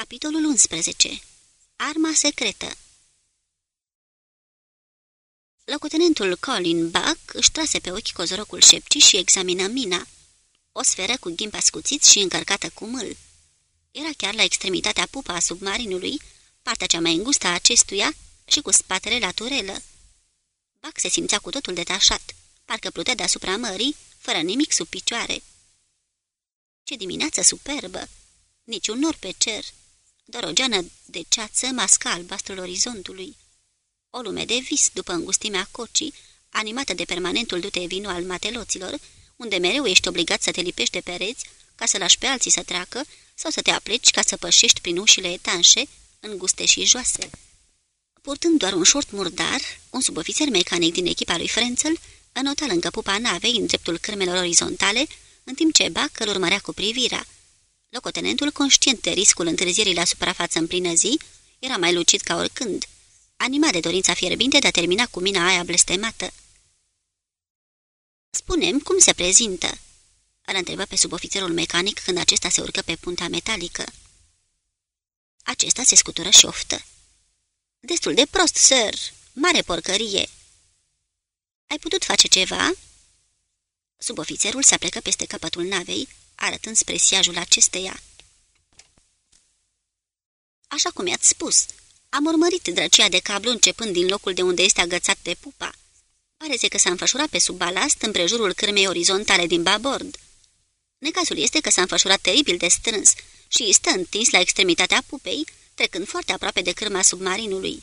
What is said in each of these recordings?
Capitolul 11. Arma secretă Locotenentul Colin Buck își trase pe ochi cozorocul șepcii și examină mina. O sferă cu ghimp ascuțit și încărcată cu mâl. Era chiar la extremitatea pupa a submarinului, partea cea mai îngustă a acestuia și cu spatele la turelă. Buck se simțea cu totul detașat, parcă plutea deasupra mării, fără nimic sub picioare. Ce dimineață superbă! Niciun nor pe cer, doar o geană de ceață masca albastrul orizontului. O lume de vis după îngustimea cocii, animată de permanentul dute vino al mateloților, unde mereu ești obligat să te lipești de pereți ca să lași pe alții să treacă sau să te apleci ca să pășești prin ușile etanșe, înguste și joase. Purtând doar un șort murdar, un subofițer mecanic din echipa lui Frenzel înota lângă pupa navei în dreptul cârmelor orizontale, în timp ce Bac îl urmărea cu privirea. Locotenentul, conștient de riscul întârzierii la suprafață în plină zi, era mai lucid ca oricând, animat de dorința fierbinte de a termina cu mina aia blestemată. Spunem cum se prezintă?" îl întrebă pe subofițerul mecanic când acesta se urcă pe punta metalică. Acesta se scutură și oftă. Destul de prost, sir. Mare porcărie." Ai putut face ceva?" Subofițerul se aplecă peste capătul navei, arătând spre siajul acesteia. Așa cum i-ați spus, am urmărit drăcia de cablu începând din locul de unde este agățat de pupa. Parece că s-a înfășurat pe sub balast împrejurul cârmei orizontale din babord. Necazul este că s-a înfășurat teribil de strâns și stă întins la extremitatea pupei, trecând foarte aproape de cârma submarinului.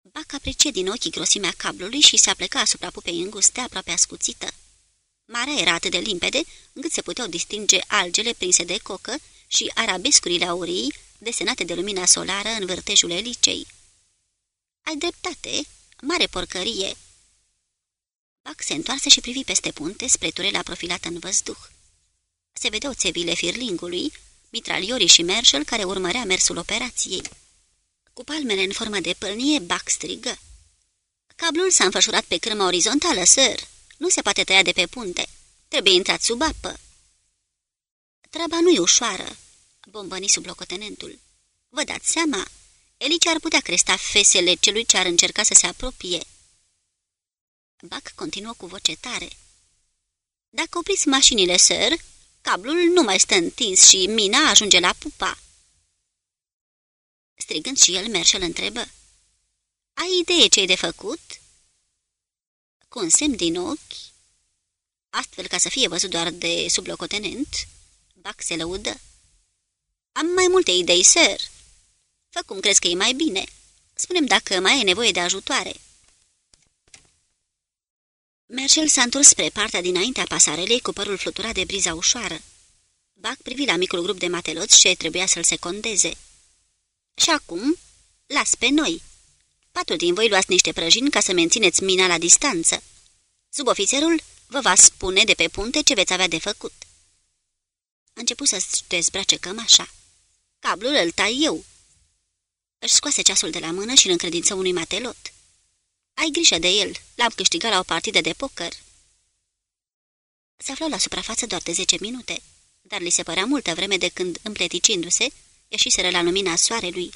Bac aprecie din ochii grosimea cablului și se apleca asupra pupei înguste aproape ascuțită. Marea era atât de limpede, încât se puteau distinge algele prinse de cocă și arabescurile aurii, desenate de lumina solară în vârtejul elicei. Ai dreptate, mare porcărie!" Bac se întoarse și privi peste punte spre turela profilată în văzduh. Se vedeau țevile firlingului, mitraliorii și Merșel care urmărea mersul operației. Cu palmele în formă de pâlnie, Bac strigă. Cablul s-a înfășurat pe crâma orizontală, sir. Nu se poate tăia de pe punte. Trebuie intrat sub apă. Treaba nu e ușoară, bombăni sub locotenentul. Vă dați seama? Elice ar putea cresta fesele celui ce ar încerca să se apropie. Bac continuă cu voce tare. Dacă opriți mașinile, sir, cablul nu mai stă întins și mina ajunge la pupa. Strigând și el, Merșel întrebă. Ai idee ce-i de făcut?" Cu un semn din ochi, astfel ca să fie văzut doar de sublocotenent, Bac se lăudă. Am mai multe idei, sir. Fă cum crezi că e mai bine. Spunem dacă mai e nevoie de ajutoare." Mercel s-a întors spre partea dinaintea pasarelei cu părul fluturat de briza ușoară. Bac privi la micul grup de mateloți ce trebuia să-l secondeze. Și acum, las pe noi. Patru din voi luați niște prăjini ca să mențineți mina la distanță. Subofițerul vă va spune de pe punte ce veți avea de făcut. Început să-ți dezbrace cămașa. Cablul îl tai eu. Își scoase ceasul de la mână și îl încredință unui matelot. Ai grijă de el, l-am câștigat la o partidă de poker. Se aflau la suprafață doar de zece minute, dar li se părea multă vreme de când, împleticindu-se, ieșiseră la lumina soarelui.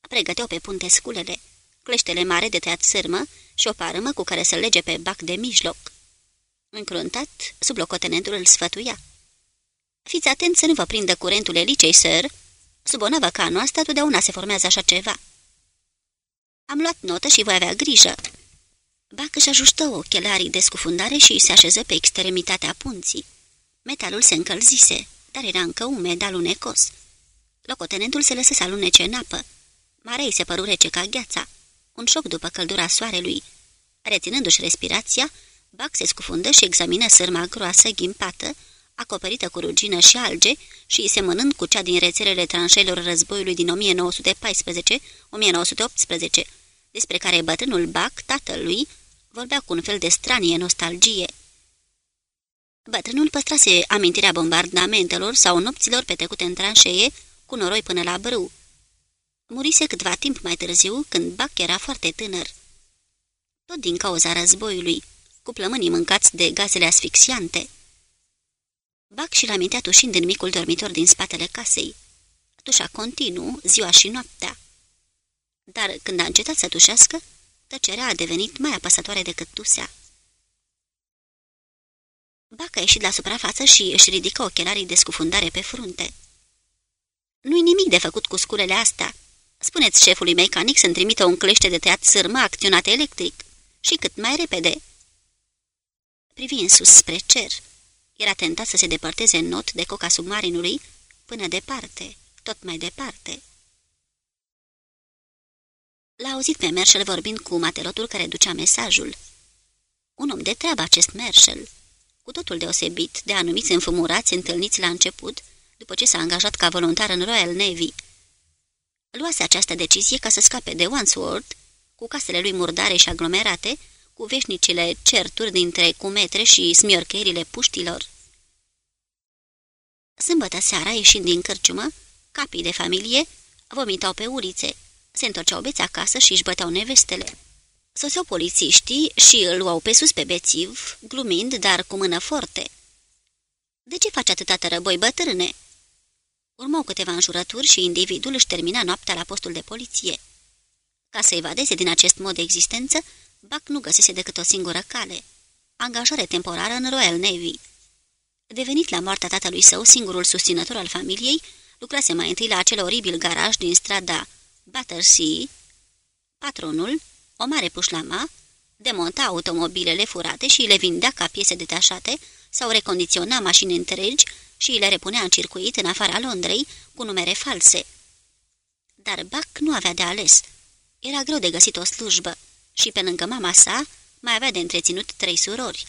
Pregăteau pe punte sculele, cleștele mare de tăiat sârmă și o parâmă cu care să lege pe bac de mijloc. Încruntat, sublocotenentul îl sfătuia. Fiți atenți să nu vă prindă curentul elicei, sir. Sub o navă ca noastră totdeauna se formează așa ceva. Am luat notă și voi avea grijă. Bac își ajustă ochelarii de scufundare și se așeză pe extremitatea punții. Metalul se încălzise, dar era încă umed, alunecos. Locotenentul se lăsă să alunece în apă. Marei se păru rece ca gheața. Un șoc după căldura soarelui. Reținându-și respirația, Bac se scufundă și examină sârma groasă, ghimpată, acoperită cu rugină și alge și semănând cu cea din rețelele tranșelor războiului din 1914-1918, despre care bătrânul Bac, tatălui, vorbea cu un fel de stranie nostalgie. Bătrânul păstrase amintirea bombardamentelor sau nopților petrecute în tranșee, cu noroi până la brâu. Murise câtva timp mai târziu, când Bac era foarte tânăr. Tot din cauza războiului, cu plămânii mâncați de gazele asfixiante. Bac și-l amintea tușind în micul dormitor din spatele casei. tușa continuu, ziua și noaptea. Dar când a încetat să tușească, tăcerea a devenit mai apăsătoare decât tusea. Baca a ieșit la suprafață și își ridică ochelarii de scufundare pe frunte. Nu-i nimic de făcut cu sculele astea. Spuneți șefului mecanic să-mi trimită un clește de tăiat sârmă acționat electric și cât mai repede. Privi în sus spre cer. Era tentat să se depărteze în not de coca submarinului până departe, tot mai departe. L-a auzit pe Merșel vorbind cu matelotul care ducea mesajul. Un om de treabă acest Merșel, cu totul deosebit de anumiți înfumurați întâlniți la început, după ce s-a angajat ca voluntar în Royal Navy. Luase această decizie ca să scape de Wandsworth, cu casele lui murdare și aglomerate, cu veșnicile certuri dintre cumetre și smiorcherile puștilor. Sâmbătă seara, ieșind din cârciumă, capii de familie vomitau pe ulițe, se întorceau beți acasă și își băteau nevestele. Soseau polițiștii și îl luau pe sus pe bețiv, glumind, dar cu mână forte. De ce faci atâta tărăboi, bătrâne?" Urmau câteva înjurături și individul își termina noaptea la postul de poliție. Ca să evadeze din acest mod de existență, Buck nu găsese decât o singură cale, angajare temporară în Royal Navy. Devenit la moartea tatălui său singurul susținător al familiei, lucrase mai întâi la acel oribil garaj din strada Battersea. Patronul, o mare pușlama, demonta automobilele furate și le vindea ca piese detașate sau recondiționa mașini întregi și le repunea în circuit în afara Londrei cu numere false. Dar Buck nu avea de ales. Era greu de găsit o slujbă și pe lângă mama sa mai avea de întreținut trei surori.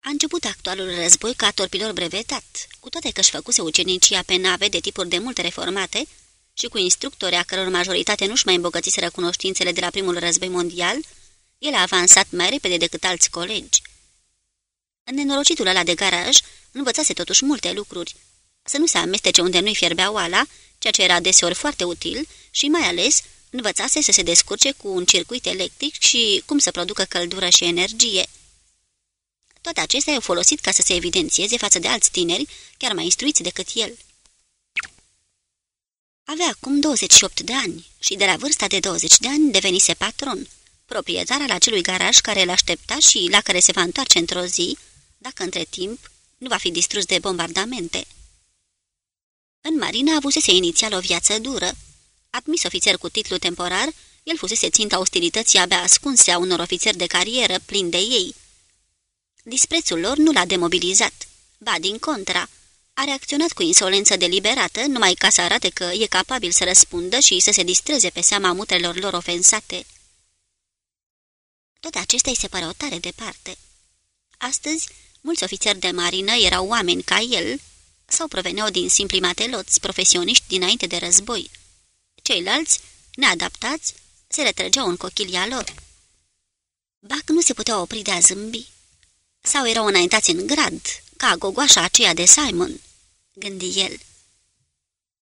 A început actualul război ca torpilor brevetat, cu toate că își făcuse ucenicia pe nave de tipuri de multe reformate și cu instructori a căror majoritate nu-și mai îmbogățiseră cunoștințele de la primul război mondial, el a avansat mai repede decât alți colegi. În nenorocitul ăla de garaj învățase totuși multe lucruri. Să nu se amestece unde nu-i fierbea oala, ceea ce era deseori foarte util și mai ales învățase să se descurce cu un circuit electric și cum să producă căldură și energie. Toate acestea au folosit ca să se evidențieze față de alți tineri, chiar mai instruiți decât el. Avea acum 28 de ani și de la vârsta de 20 de ani devenise patron, proprietar al acelui garaj care îl aștepta și la care se va întoarce într-o zi, dacă între timp nu va fi distrus de bombardamente. În marina avusese inițial o viață dură. Admis ofițer cu titlu temporar, el fusese ținta ostilității abia ascunse a unor ofițeri de carieră plini de ei. Disprețul lor nu l-a demobilizat, ba din contra, a reacționat cu insolență deliberată, numai ca să arate că e capabil să răspundă și să se distreze pe seama mutrelor lor ofensate. Toate acestea îi se păreau tare departe. Astăzi, mulți ofițeri de marină erau oameni ca el sau proveneau din simpli mateloți, profesioniști dinainte de război. Ceilalți, neadaptați, se retrăgeau în cochilia lor. Bac nu se putea opri de a zâmbi. Sau erau înaintați în grad, ca gogoașa aceea de Simon, gândi el.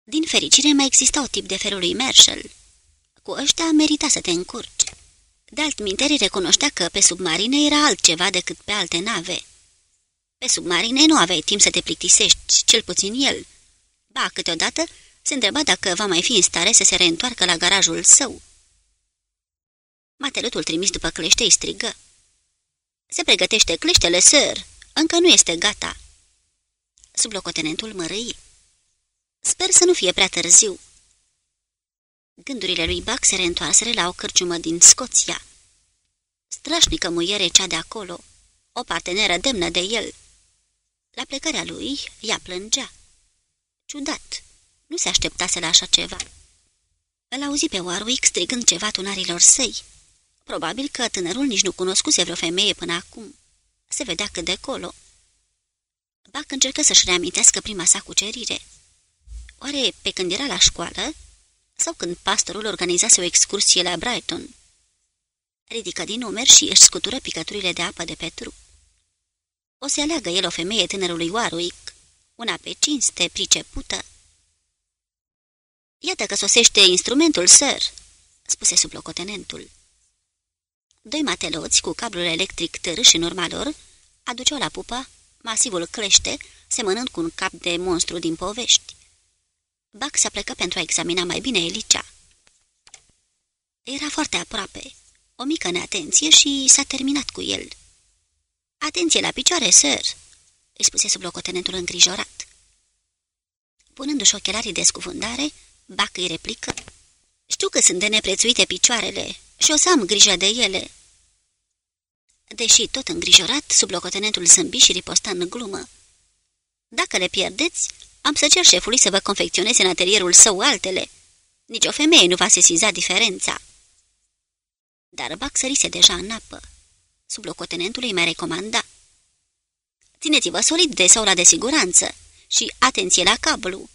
Din fericire mai exista o tip de felului Marshall. Cu ăștia merita să te încurci. De altminteri recunoștea că pe submarine era altceva decât pe alte nave. Pe submarine nu aveai timp să te plictisești, cel puțin el. Ba, câteodată se întreba dacă va mai fi în stare să se reîntoarcă la garajul său. Matelutul trimis după clește îi strigă. Se pregătește cleștele, sir. Încă nu este gata." Sublocotenentul mărâi. Sper să nu fie prea târziu." Gândurile lui Buck se reîntoarseră la o cârciumă din Scoția. Strașnică muiere cea de acolo, o parteneră demnă de el. La plecarea lui, ea plângea. Ciudat, nu se așteptase la așa ceva. Îl auzi pe Warwick strigând ceva tunarilor săi. Probabil că tânărul nici nu cunoscuse vreo femeie până acum. Se vedea cât de colo. Bac încercă să-și reamintească prima sa cucerire. Oare pe când era la școală? Sau când pastorul organizase o excursie la Brighton? Ridică din umeri și își scutură picăturile de apă de pe trup. O să aleagă el o femeie tânărului Warwick, una pe cinste, pricepută. Iată că sosește instrumentul, sir," spuse sublocotenentul. Doi mateloți cu cablul electric târâși în urma lor aduceau la pupă masivul crește, semănând cu un cap de monstru din povești. Bac s-a plecat pentru a examina mai bine Elicea. Era foarte aproape. O mică neatenție și s-a terminat cu el. Atenție la picioare, sir!" îi spuse sublocotenentul îngrijorat. Punându-și ochelarii de scufundare, Bac îi replică. Știu că sunt de neprețuite picioarele și o să am grijă de ele." Deși tot îngrijorat, sublocotenentul zâmbi și ripostă în glumă. Dacă le pierdeți, am să cer șefului să vă confecționeze în atelierul său altele. Nici o femeie nu va sesiza diferența." Dar Bac sărise deja în apă. Sublocotenentul îi mai recomanda. Țineți-vă solid de saula de siguranță și atenție la cablu.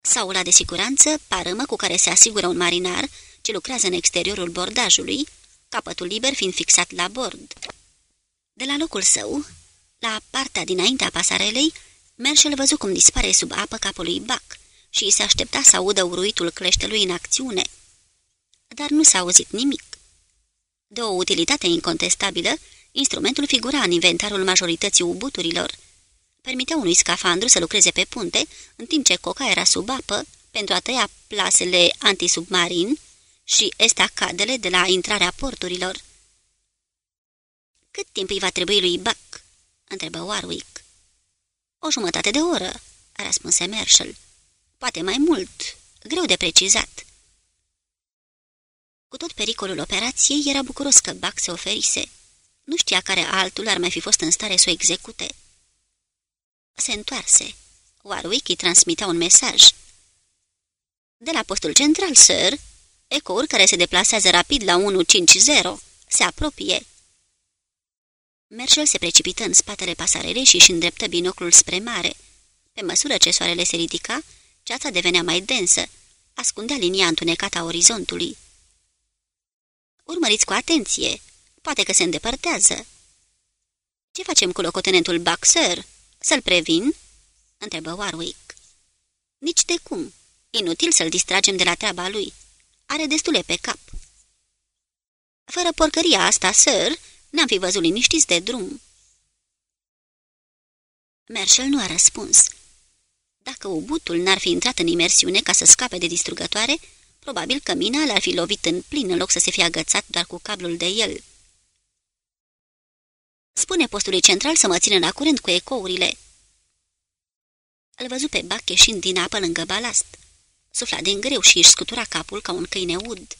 Saula de siguranță, parâmă cu care se asigură un marinar ce lucrează în exteriorul bordajului, capătul liber fiind fixat la bord. De la locul său, la partea dinaintea pasarelei, Merșel văzu cum dispare sub apă capul lui Bac și se aștepta să audă uruitul cleștelui în acțiune. Dar nu s-a auzit nimic. De o utilitate incontestabilă, instrumentul figura în inventarul majorității ubuturilor. Permitea unui scafandru să lucreze pe punte, în timp ce coca era sub apă, pentru a tăia plasele antisubmarin și estacadele de la intrarea porturilor. Cât timp îi va trebui lui Buck?" întrebă Warwick. O jumătate de oră," răspunse Marshall. Poate mai mult, greu de precizat." Cu tot pericolul operației, era bucuros că Buck se oferise. Nu știa care altul ar mai fi fost în stare să o execute. Se întoarse. Warwick îi transmitea un mesaj. De la postul central, sir, ecouri care se deplasează rapid la 150 se apropie. Merșel se precipită în spatele pasarelei și își îndreptă binoclul spre mare. Pe măsură ce soarele se ridica, ceața devenea mai densă, ascundea linia întunecată a orizontului. Urmăriți cu atenție, poate că se îndepărtează. Ce facem cu locotenentul Baxer? Să-l previn?" întrebă Warwick. Nici de cum. Inutil să-l distragem de la treaba lui. Are destule pe cap." Fără porcăria asta, sir, N-am fi văzut liniștiți de drum." Merșel nu a răspuns. Dacă ubutul n-ar fi intrat în imersiune ca să scape de distrugătoare, probabil că mina l-ar fi lovit în plin în loc să se fie agățat doar cu cablul de el. Spune postului central să mă țină la curent cu ecourile. Îl văzu pe Bac ieșind din apă lângă balast. Sufla din greu și își scutura capul ca un câine ud.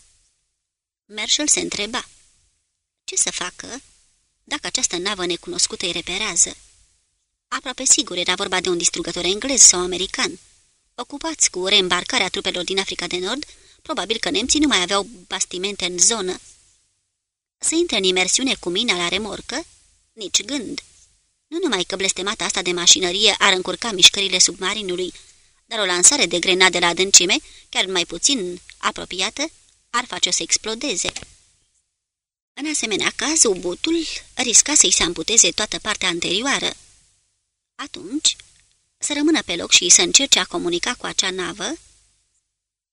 Merșel se întreba. Ce să facă dacă această navă necunoscută îi reperează? Aproape sigur era vorba de un distrugător englez sau american. Ocupați cu reîmbarcarea trupelor din Africa de Nord, probabil că nemții nu mai aveau bastimente în zonă. Să intre în imersiune cu mina la remorcă? Nici gând. Nu numai că blestemata asta de mașinărie ar încurca mișcările submarinului, dar o lansare de grenade la adâncime, chiar mai puțin apropiată, ar face să explodeze. În asemenea caz, ubutul risca să-i se amputeze toată partea anterioară. Atunci, să rămână pe loc și să încerce a comunica cu acea navă?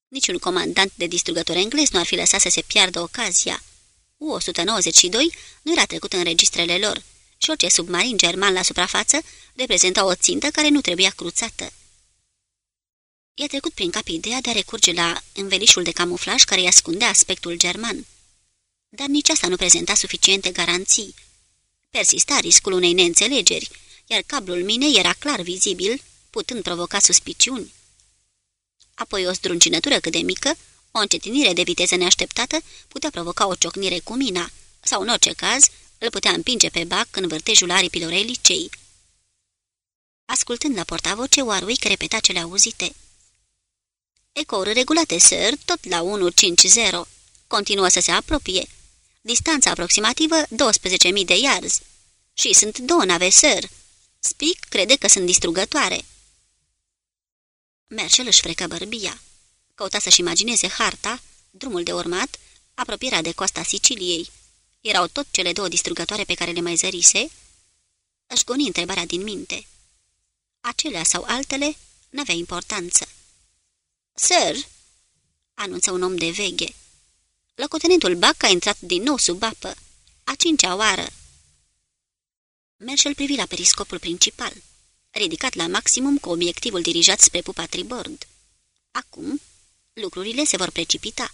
Niciun comandant de distrugător englez nu ar fi lăsat să se piardă ocazia. U-192 nu era trecut în registrele lor și orice submarin german la suprafață reprezenta o țintă care nu trebuia cruțată. I-a trecut prin cap ideea de a recurge la învelișul de camuflaj care îi ascundea aspectul german dar nici asta nu prezenta suficiente garanții. Persista riscul unei neînțelegeri, iar cablul minei era clar vizibil, putând provoca suspiciuni. Apoi o zdruncinătură cât de mică, o încetinire de viteză neașteptată putea provoca o ciocnire cu mina, sau în orice caz îl putea împinge pe bac în vârtejul aripilor elicei. Ascultând la portavoce, Warwick repeta cele auzite. Ecouri regulate, sir, tot la 150. Continuă să se apropie distanța aproximativă 12.000 de yards. Și sunt două nave, sir. Spic crede că sunt distrugătoare. Mercel își frecă bărbia. Căuta să-și imagineze harta, drumul de urmat, apropierea de coasta Siciliei. Erau tot cele două distrugătoare pe care le mai zărise? Își goni întrebarea din minte. Acelea sau altele n-avea importanță. Sir, anunță un om de veghe. Locotenentul Bac a intrat din nou sub apă. A cincea oară. Merșel privi la periscopul principal. Ridicat la maximum cu obiectivul dirijat spre pupa tribord. Acum, lucrurile se vor precipita.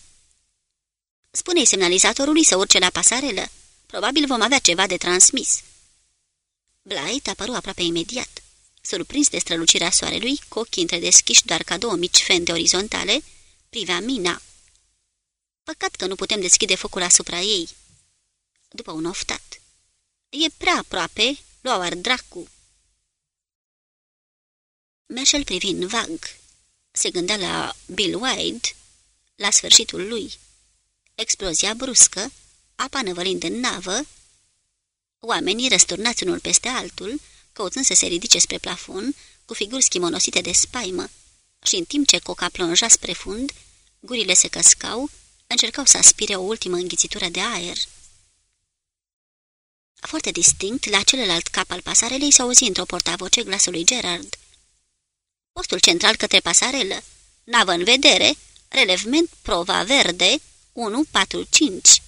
Spune-i semnalizatorului să urce la pasarelă. Probabil vom avea ceva de transmis. Blight apăru aproape imediat. Surprins de strălucirea soarelui, cu ochii întredeschiși doar ca două mici fende orizontale, privea mina. Păcat că nu putem deschide focul asupra ei. După un oftat. E prea aproape, luau ar dracu. Merșel privind vag. Se gândea la Bill Wade, la sfârșitul lui. Explozia bruscă, apa năvălind în navă, oamenii răsturnați unul peste altul, căutând să se ridice spre plafon, cu figuri schimonosite de spaimă, și în timp ce coca plonja spre fund, gurile se căscau, încercau să aspire o ultimă înghițitură de aer. Foarte distinct, la celălalt cap al pasarelei s-a auzit într-o portavoce glasul lui Gerard. Postul central către pasarelă. Navă în vedere. Relevment prova verde 145.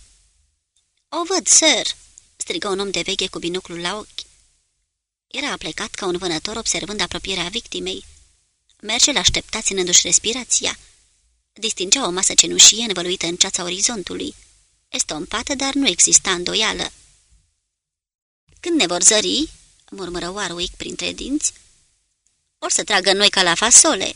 O văd, sir!" strigă un om de veche cu binoclul la ochi. Era aplecat ca un vânător observând apropierea victimei. Merge aștepta ținându-și respirația. Distingea o masă cenușie învăluită în ceața orizontului. Estompată, dar nu exista îndoială. Când ne vor zări?" murmură Warwick printre dinți. Or să tragă noi ca la fasole."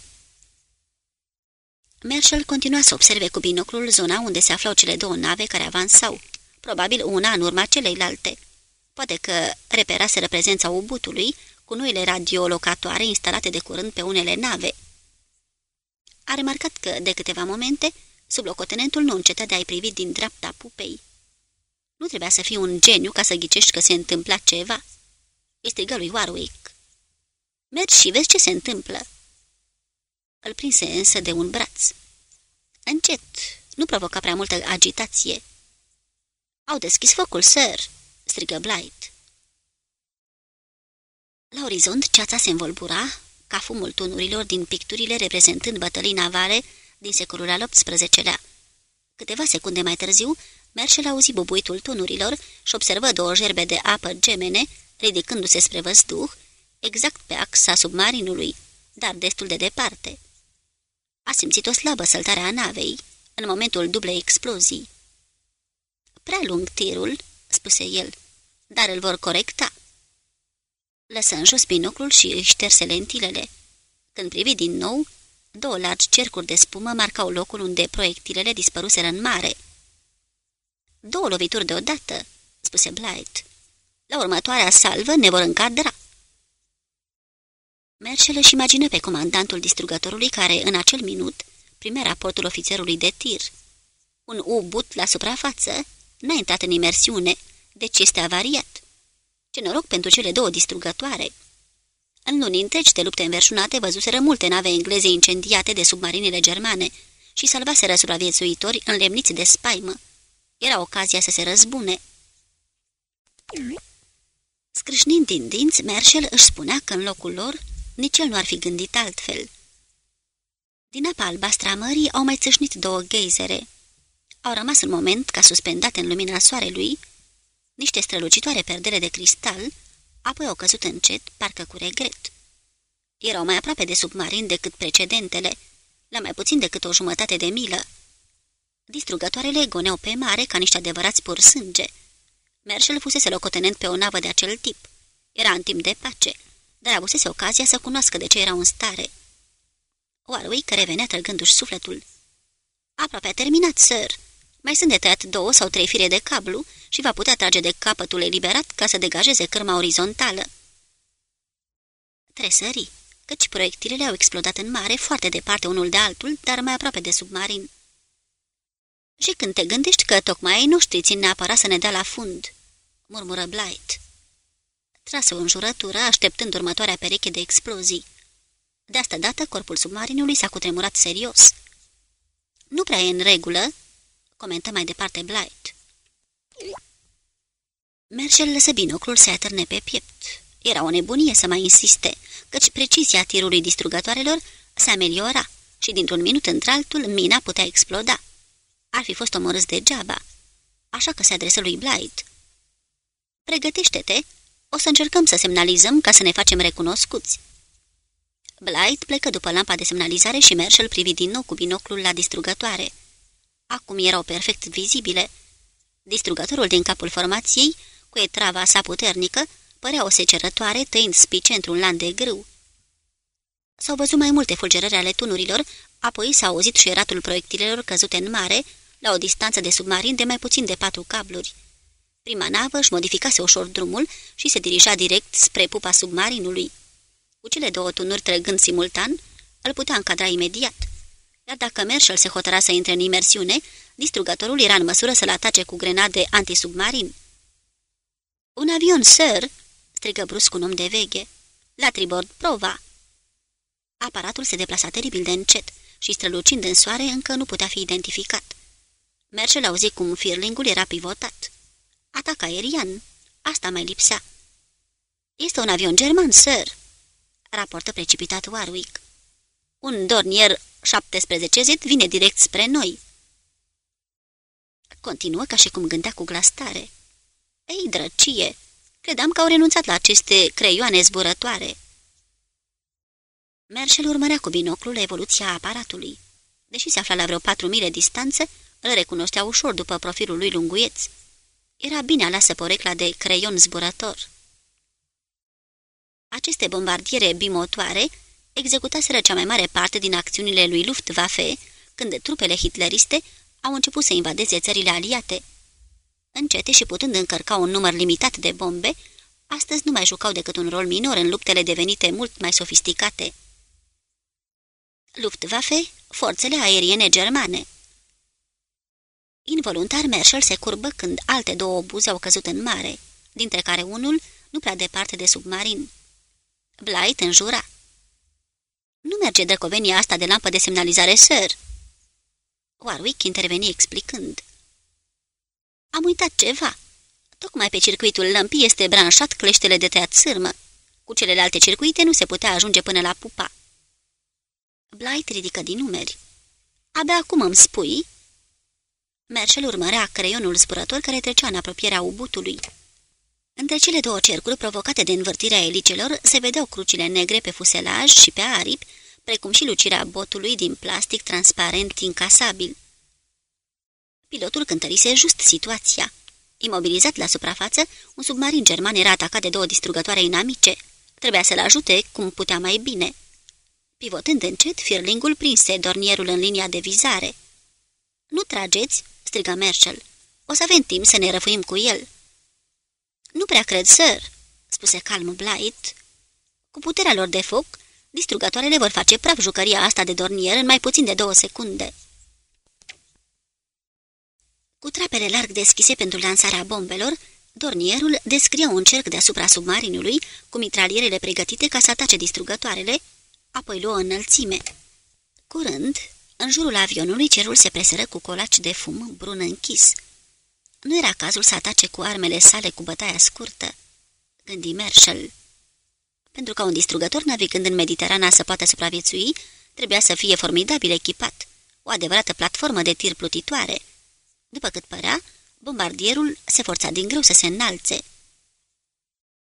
Marshall continua să observe cu binoclul zona unde se aflau cele două nave care avansau, probabil una în urma celeilalte. Poate că reperaseră prezența ubutului cu noile radiolocatoare instalate de curând pe unele nave. A remarcat că, de câteva momente, sublocotenentul nu încetă de a-i privi din dreapta pupei. Nu trebuia să fii un geniu ca să ghicești că se întâmpla ceva. Îi strigă lui Warwick. Mergi și vezi ce se întâmplă. Îl prinse însă de un braț. Încet, nu provoca prea multă agitație. Au deschis focul, sir!" strigă Blight. La orizont, ceața se învolbura, ca fumul tunurilor din picturile reprezentând bătălii navale din secolul al XVIII-lea. Câteva secunde mai târziu, Merșel auzi bubuitul tunurilor și observă două gerbe de apă gemene, ridicându-se spre văzduh, exact pe axa submarinului, dar destul de departe. A simțit o slabă săltare a navei, în momentul dublei explozii. Prea lung tirul, spuse el, dar îl vor corecta. Lăsă în jos binoclul și își șterse lentilele. Când privi din nou, două largi cercuri de spumă marcau locul unde proiectilele dispăruseră în mare. Două lovituri deodată, spuse Blight. La următoarea salvă ne vor încadra. Merșel își imagină pe comandantul distrugătorului care, în acel minut, primea raportul ofițerului de tir. Un U-but la suprafață n-a intrat în imersiune, deci este avariat. Ce noroc pentru cele două distrugătoare! În luni întregi de lupte înverșunate văzuseră multe nave engleze incendiate de submarinele germane și salvaseră supraviețuitori înlemniți de spaimă. Era ocazia să se răzbune. Scrâșnind din dinți, Merșel își spunea că în locul lor nici el nu ar fi gândit altfel. Din apa albastră a mării au mai țâșnit două geizere. Au rămas în moment ca suspendate în lumina soarelui niște strălucitoare perdele de cristal, apoi au căzut încet, parcă cu regret. Erau mai aproape de submarin decât precedentele, la mai puțin decât o jumătate de milă. Distrugătoarele goneau pe mare ca niște adevărați pur sânge. Merșel fusese locotenent pe o navă de acel tip. Era în timp de pace dar avusese ocazia să cunoască de ce era în stare. Warwick revenea trăgându-și sufletul. Aproape a terminat, sir. Mai sunt de tăiat două sau trei fire de cablu și va putea trage de capătul eliberat ca să degajeze cârma orizontală. Tresării, căci proiectilele au explodat în mare, foarte departe unul de altul, dar mai aproape de submarin. Și când te gândești că tocmai ai noștri țin neapărat să ne dea la fund, murmură Blight trase o înjurătură, așteptând următoarea pereche de explozii. De asta dată, corpul submarinului s-a cutremurat serios. Nu prea e în regulă, comentă mai departe Blight. Mergel lăsă binoclul să atârne pe piept. Era o nebunie să mai insiste, căci precizia tirului distrugătoarelor se ameliora și dintr-un minut într-altul mina putea exploda. Ar fi fost omorâs degeaba, așa că se adresă lui Blight. Pregătește-te o să încercăm să semnalizăm ca să ne facem recunoscuți. Blight plecă după lampa de semnalizare și Marshall privi din nou cu binoclul la distrugătoare. Acum erau perfect vizibile. Distrugătorul din capul formației, cu etrava sa puternică, părea o secerătoare tăind spice într-un lan de grâu. S-au văzut mai multe fulgerări ale tunurilor, apoi s-a auzit șuieratul proiectilelor căzute în mare, la o distanță de submarin de mai puțin de patru cabluri. Prima navă își modificase ușor drumul și se dirija direct spre pupa submarinului. Cu cele două tunuri trăgând simultan, îl putea încadra imediat. Iar dacă Marshall se hotăra să intre în imersiune, distrugătorul era în măsură să-l atace cu grenade antisubmarin. Un avion, sir!" strigă brusc un om de veche. La tribord, prova!" Aparatul se deplasa teribil de încet și, strălucind în soare, încă nu putea fi identificat. Mercel auzi cum firlingul era pivotat. Atac aerian. Asta mai lipsea. Este un avion german, sir," raportă precipitat Warwick. Un Dornier 17Z vine direct spre noi." Continuă ca și cum gândea cu glas tare. Ei, drăcie, credeam că au renunțat la aceste creioane zburătoare." Merșel urmărea cu binoclul evoluția aparatului. Deși se afla la vreo patru mile distanță, îl recunoștea ușor după profilul lui lunguieț. Era bine aleasă porecla de creion zburător. Aceste bombardiere bimotoare executaseră cea mai mare parte din acțiunile lui Luftwaffe când trupele hitleriste au început să invadeze țările aliate. Încete și putând încărca un număr limitat de bombe, astăzi nu mai jucau decât un rol minor în luptele devenite mult mai sofisticate. Luftwaffe, forțele aeriene germane. Involuntar Marshall se curbă când alte două obuze au căzut în mare, dintre care unul nu prea departe de submarin. Blight înjura. Nu merge drăcovenia asta de lampă de semnalizare, sir!" Warwick interveni explicând. Am uitat ceva. Tocmai pe circuitul lămpii este branșat cleștele de tăiat sârmă. Cu celelalte circuite nu se putea ajunge până la pupa. Blight ridică din numeri. Abia acum îmi spui?" Merșel urmărea creionul zburător care trecea în apropierea ubutului. Între cele două cercuri provocate de învârtirea elicelor se vedeau crucile negre pe fuselaj și pe aripi, precum și lucirea botului din plastic transparent incasabil. Pilotul cântărise just situația. Imobilizat la suprafață, un submarin german era atacat de două distrugătoare inamice. Trebuia să-l ajute cum putea mai bine. Pivotând încet, firlingul prinse dornierul în linia de vizare. Nu trageți!" Strigă Merchel. O să avem timp să ne răfuim cu el." Nu prea cred, sir," spuse calm Blight. Cu puterea lor de foc, distrugătoarele vor face praf jucăria asta de dornier în mai puțin de două secunde. Cu trapele larg deschise pentru lansarea bombelor, dornierul descria un cerc deasupra submarinului, cu mitralierele pregătite ca să atace distrugătoarele, apoi luă înălțime. Curând, în jurul avionului cerul se presără cu colaci de fum brun închis. Nu era cazul să atace cu armele sale cu bătaia scurtă, gândi Marshall. Pentru ca un distrugător navigând în Mediterana să poată supraviețui, trebuia să fie formidabil echipat, o adevărată platformă de tir plutitoare. După cât părea, bombardierul se forța din greu să se înalțe.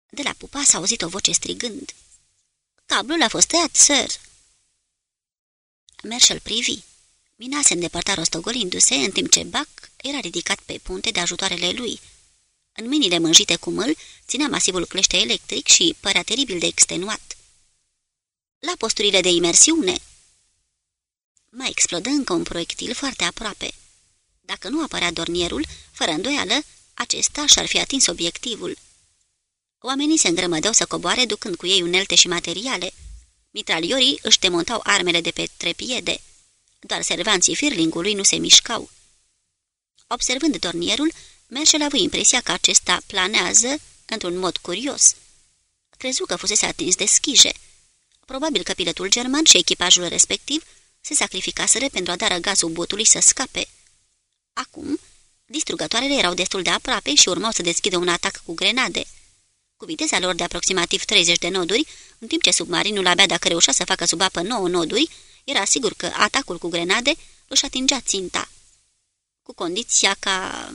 De la pupa s-a auzit o voce strigând. Cablul a fost tăiat, sir." Marshall privi. Mina se îndepărta rostogolindu-se, în timp ce Buck era ridicat pe punte de ajutoarele lui. În mâinile mânjite cu mâl, ținea masivul clește electric și părea teribil de extenuat. La posturile de imersiune! Mai explodă încă un proiectil foarte aproape. Dacă nu apărea dornierul, fără îndoială, acesta și-ar fi atins obiectivul. Oamenii se îngrămădeau să coboare, ducând cu ei unelte și materiale. Mitraliorii își demontau armele de pe trepiede. Doar servanții firlingului nu se mișcau. Observând tornierul, Merșel a avut impresia că acesta planează într-un mod curios. Crezu că fusese atins de schije. Probabil că pilotul german și echipajul respectiv se sacrificaseră pentru a da răgazul botului să scape. Acum, distrugătoarele erau destul de aproape și urmau să deschidă un atac cu grenade. Cu viteza lor de aproximativ 30 de noduri, în timp ce submarinul abia dacă reușea să facă sub apă 9 noduri, era sigur că atacul cu grenade își atingea ținta. Cu condiția ca